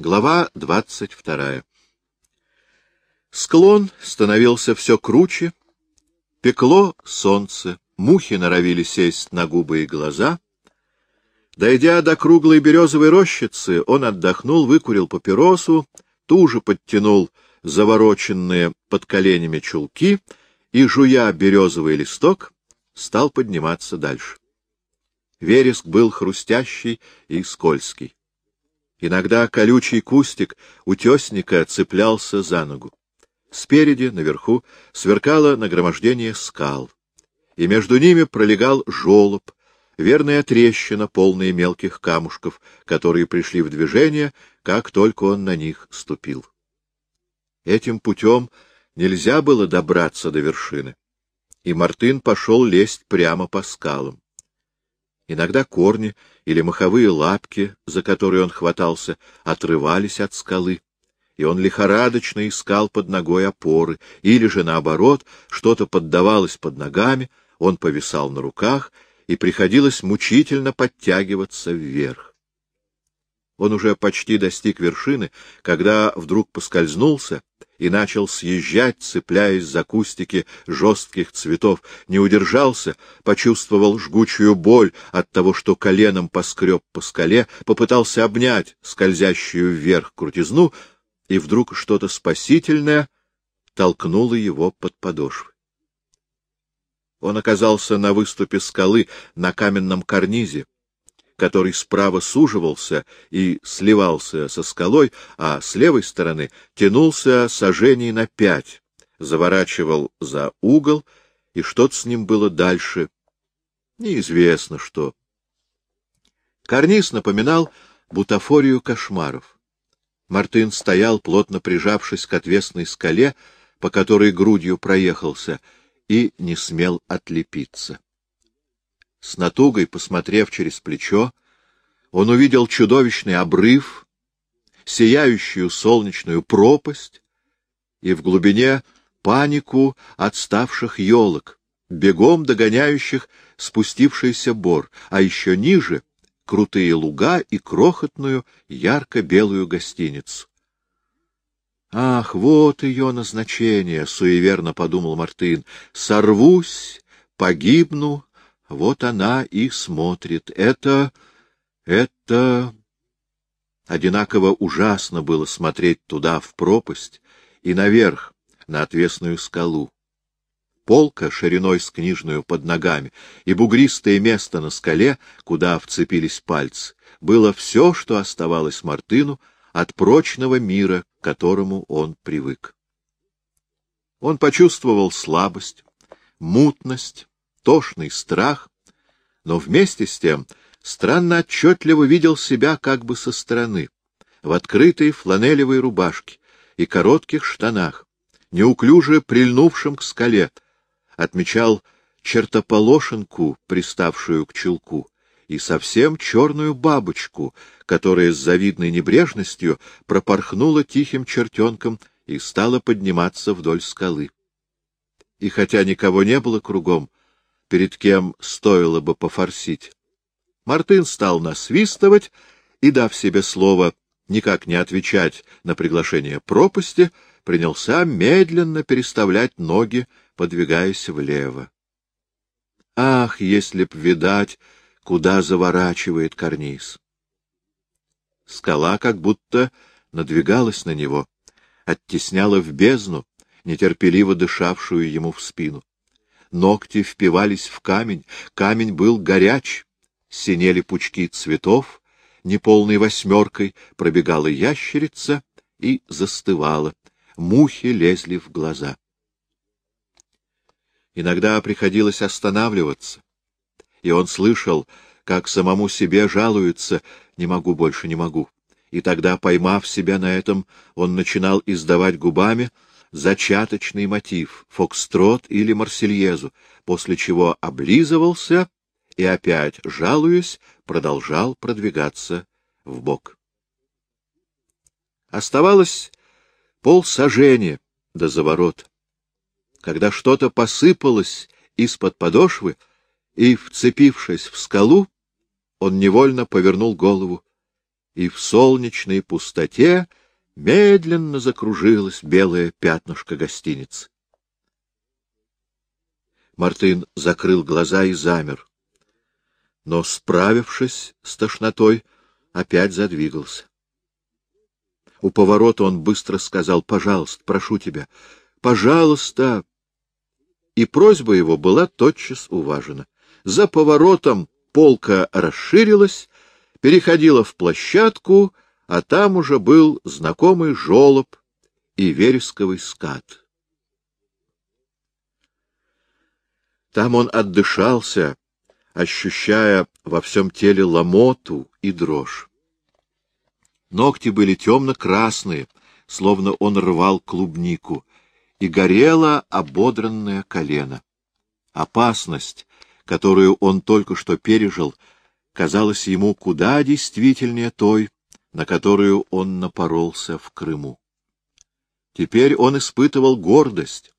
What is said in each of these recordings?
Глава двадцать вторая Склон становился все круче, пекло солнце, мухи норовили сесть на губы и глаза. Дойдя до круглой березовой рощицы, он отдохнул, выкурил папиросу, туже подтянул завороченные под коленями чулки и, жуя березовый листок, стал подниматься дальше. Вереск был хрустящий и скользкий. Иногда колючий кустик утесника цеплялся за ногу. Спереди, наверху, сверкало нагромождение скал, и между ними пролегал жолоб, верная трещина, полная мелких камушков, которые пришли в движение, как только он на них ступил. Этим путем нельзя было добраться до вершины, и Мартын пошел лезть прямо по скалам. Иногда корни или маховые лапки, за которые он хватался, отрывались от скалы, и он лихорадочно искал под ногой опоры, или же, наоборот, что-то поддавалось под ногами, он повисал на руках, и приходилось мучительно подтягиваться вверх. Он уже почти достиг вершины, когда вдруг поскользнулся и начал съезжать, цепляясь за кустики жестких цветов, не удержался, почувствовал жгучую боль от того, что коленом поскреб по скале, попытался обнять скользящую вверх крутизну, и вдруг что-то спасительное толкнуло его под подошвы. Он оказался на выступе скалы на каменном карнизе, который справа суживался и сливался со скалой, а с левой стороны тянулся сожжений на пять, заворачивал за угол, и что-то с ним было дальше. Неизвестно что. Карниз напоминал бутафорию кошмаров. Мартын стоял, плотно прижавшись к отвесной скале, по которой грудью проехался, и не смел отлепиться. С натугой, посмотрев через плечо, он увидел чудовищный обрыв, сияющую солнечную пропасть и в глубине панику отставших елок, бегом догоняющих спустившийся бор, а еще ниже — крутые луга и крохотную ярко-белую гостиницу. «Ах, вот ее назначение!» — суеверно подумал Мартын. «Сорвусь, погибну, вот она и смотрит. Это... это... Одинаково ужасно было смотреть туда, в пропасть, и наверх, на отвесную скалу. Полка шириной с книжную под ногами и бугристое место на скале, куда вцепились пальцы, было все, что оставалось Мартыну от прочного мира, к которому он привык. Он почувствовал слабость, мутность, тошный страх, но вместе с тем странно отчетливо видел себя как бы со стороны, в открытой фланелевой рубашке и коротких штанах, неуклюже прильнувшим к скале, отмечал чертополошенку, приставшую к чулку, и совсем черную бабочку, которая с завидной небрежностью пропорхнула тихим чертенком и стала подниматься вдоль скалы. И хотя никого не было кругом, перед кем стоило бы пофорсить, Мартын стал насвистывать и, дав себе слово никак не отвечать на приглашение пропасти, принялся медленно переставлять ноги, подвигаясь влево. Ах, если б видать, куда заворачивает карниз! Скала как будто надвигалась на него, оттесняла в бездну, нетерпеливо дышавшую ему в спину. Ногти впивались в камень, камень был горяч, синели пучки цветов, неполной восьмеркой пробегала ящерица и застывала, мухи лезли в глаза. Иногда приходилось останавливаться, и он слышал, как самому себе жалуется «не могу больше, не могу». И тогда, поймав себя на этом, он начинал издавать губами зачаточный мотив — фокстрот или марсельезу, после чего облизывался и опять, жалуясь, продолжал продвигаться в бок. Оставалось полсажения до заворота. Когда что-то посыпалось из-под подошвы, и, вцепившись в скалу, он невольно повернул голову и в солнечной пустоте медленно закружилось белое пятнышко гостиницы. Мартын закрыл глаза и замер. Но, справившись с тошнотой, опять задвигался. У поворота он быстро сказал «Пожалуйста, прошу тебя, пожалуйста!» И просьба его была тотчас уважена. За поворотом полка расширилась, переходила в площадку, а там уже был знакомый жолоб и вересковый скат. Там он отдышался, ощущая во всем теле ломоту и дрожь. Ногти были темно-красные, словно он рвал клубнику, и горело ободранное колено. Опасность, которую он только что пережил, казалась ему куда действительнее той, на которую он напоролся в Крыму. Теперь он испытывал гордость,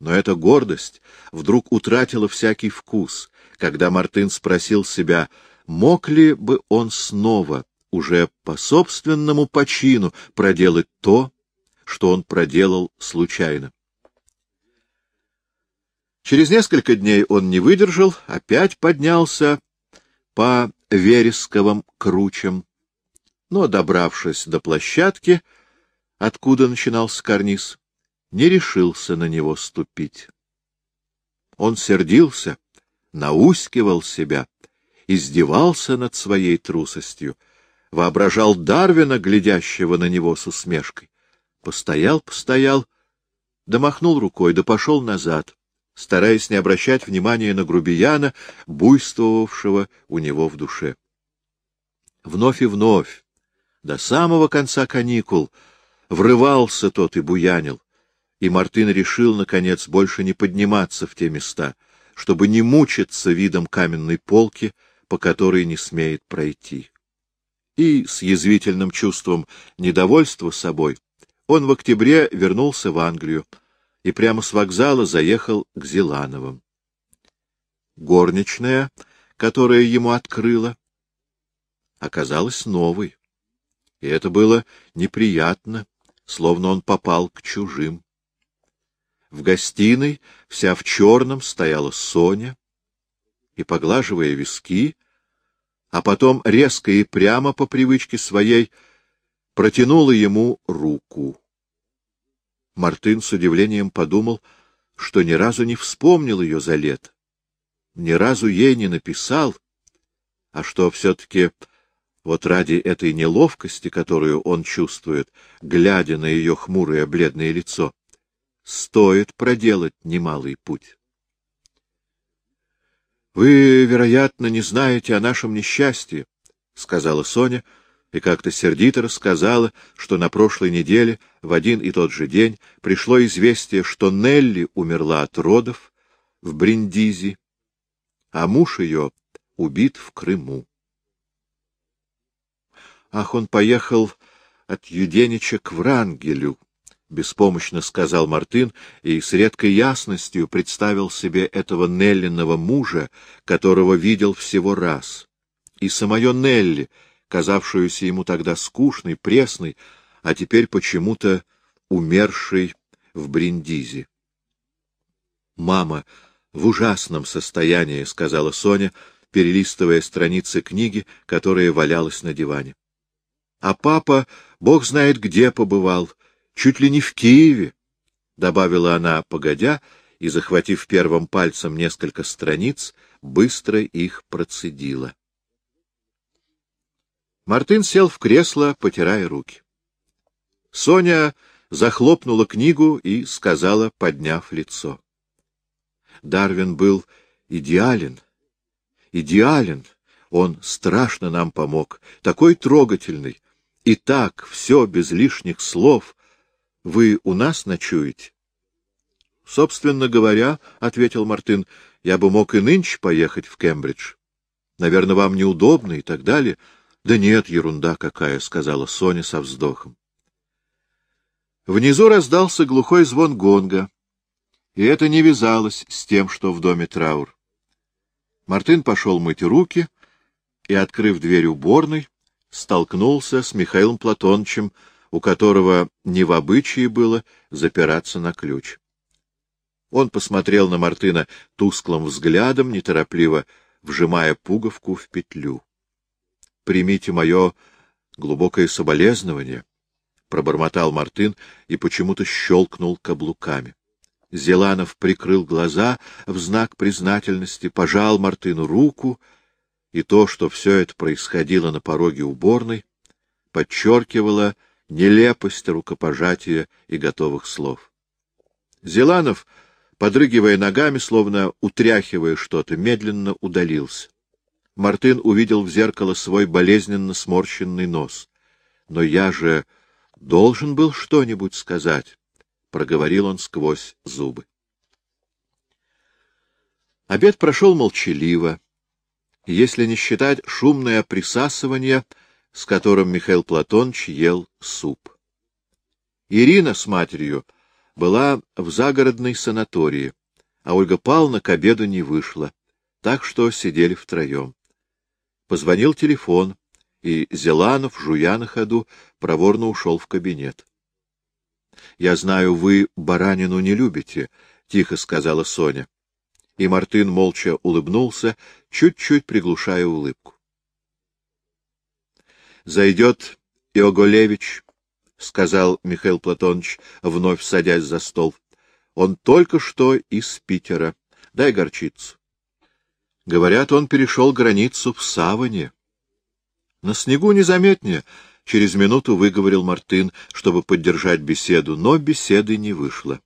но эта гордость вдруг утратила всякий вкус, когда Мартын спросил себя, мог ли бы он снова уже по собственному почину проделать то, что он проделал случайно. Через несколько дней он не выдержал, опять поднялся по вересковым кручам, но, добравшись до площадки, откуда начинался карниз, не решился на него ступить. Он сердился, наускивал себя, издевался над своей трусостью, воображал Дарвина, глядящего на него с усмешкой. Постоял, постоял, да махнул рукой, да пошел назад, стараясь не обращать внимания на грубияна, буйствовавшего у него в душе. Вновь и вновь, до самого конца каникул, врывался тот и буянил, и Мартын решил, наконец, больше не подниматься в те места, чтобы не мучиться видом каменной полки, по которой не смеет пройти и с язвительным чувством недовольства собой он в октябре вернулся в Англию и прямо с вокзала заехал к Зелановым. Горничная, которая ему открыла, оказалась новой, и это было неприятно, словно он попал к чужим. В гостиной, вся в черном, стояла Соня, и, поглаживая виски, а потом резко и прямо по привычке своей протянула ему руку. Мартын с удивлением подумал, что ни разу не вспомнил ее за лет, ни разу ей не написал, а что все-таки вот ради этой неловкости, которую он чувствует, глядя на ее хмурое бледное лицо, стоит проделать немалый путь. — Вы, вероятно, не знаете о нашем несчастье, — сказала Соня, и как-то сердито рассказала, что на прошлой неделе, в один и тот же день, пришло известие, что Нелли умерла от родов в Бриндизи, а муж ее убит в Крыму. Ах, он поехал от Юденича к Врангелю, беспомощно сказал Мартын и с редкой ясностью представил себе этого Неллиного мужа, которого видел всего раз. И самое Нелли, казавшуюся ему тогда скучной, пресной, а теперь почему-то умершей в Бриндизе. «Мама в ужасном состоянии», — сказала Соня, перелистывая страницы книги, которая валялась на диване. «А папа, бог знает где побывал, чуть ли не в Киеве, — добавила она, погодя, и, захватив первым пальцем несколько страниц, быстро их процедила. Мартын сел в кресло, потирая руки. Соня захлопнула книгу и сказала, подняв лицо. Дарвин был идеален, идеален, он страшно нам помог, такой трогательный, и так все без лишних слов — вы у нас ночуете? — Собственно говоря, — ответил Мартын, — я бы мог и нынче поехать в Кембридж. Наверное, вам неудобно и так далее. — Да нет, ерунда какая, — сказала Соня со вздохом. Внизу раздался глухой звон гонга, и это не вязалось с тем, что в доме траур. Мартын пошел мыть руки и, открыв дверь уборной, столкнулся с Михаилом Платоновичем, у которого не в обычае было запираться на ключ. Он посмотрел на Мартына тусклым взглядом, неторопливо вжимая пуговку в петлю. — Примите мое глубокое соболезнование, — пробормотал Мартын и почему-то щелкнул каблуками. Зеланов прикрыл глаза в знак признательности, пожал Мартыну руку, и то, что все это происходило на пороге уборной, подчеркивало нелепость рукопожатия и готовых слов. Зеланов, подрыгивая ногами, словно утряхивая что-то, медленно удалился. Мартын увидел в зеркало свой болезненно сморщенный нос. Но я же должен был что-нибудь сказать проговорил он сквозь зубы. Обед прошел молчаливо, если не считать шумное присасывание, с которым Михаил Платонович ел суп. Ирина с матерью была в загородной санатории, а Ольга Павловна к обеду не вышла, так что сидели втроем. Позвонил телефон, и Зеланов, жуя на ходу, проворно ушел в кабинет. — Я знаю, вы баранину не любите, — тихо сказала Соня. И Мартын молча улыбнулся, чуть-чуть приглушая улыбку. — Зайдет Иоголевич, — сказал Михаил Платонович, вновь садясь за стол. — Он только что из Питера. Дай горчицу. Говорят, он перешел границу в Саване. На снегу незаметнее, — через минуту выговорил Мартын, чтобы поддержать беседу, но беседы не вышло.